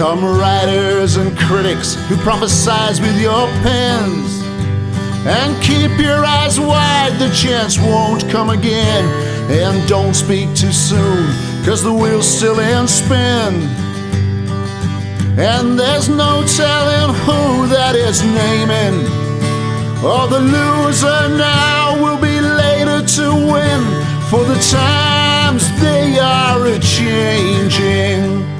Come writers and critics who prophesize with your pens. And keep your eyes wide, the chance won't come again. And don't speak too soon, cause the wheel's still in spin. And there's no telling who that is naming. Or the loser now will be later to win. For the times they are a changing.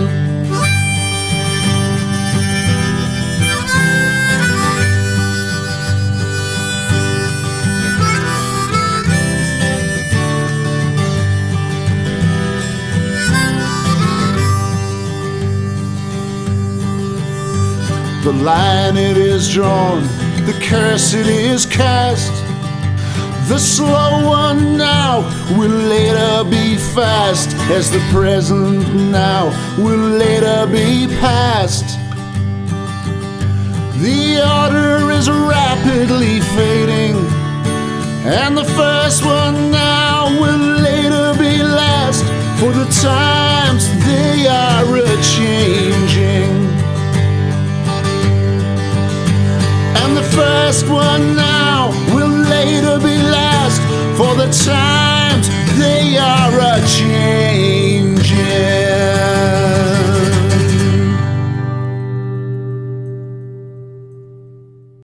The line it is drawn, the curse it is cast. The slow one now will later be fast, as the present now will later be past. The order is rapidly fading, and the first the times they are.